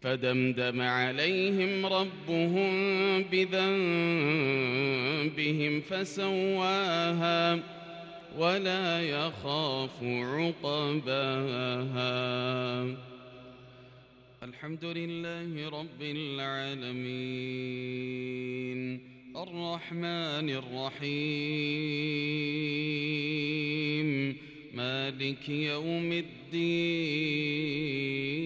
فدمدم عليهم ربهم بذنبهم فسواها ولا يخاف عقباها. الحمد لله رب العالمين. الرحمن الرحيم. مالك يوم الدين.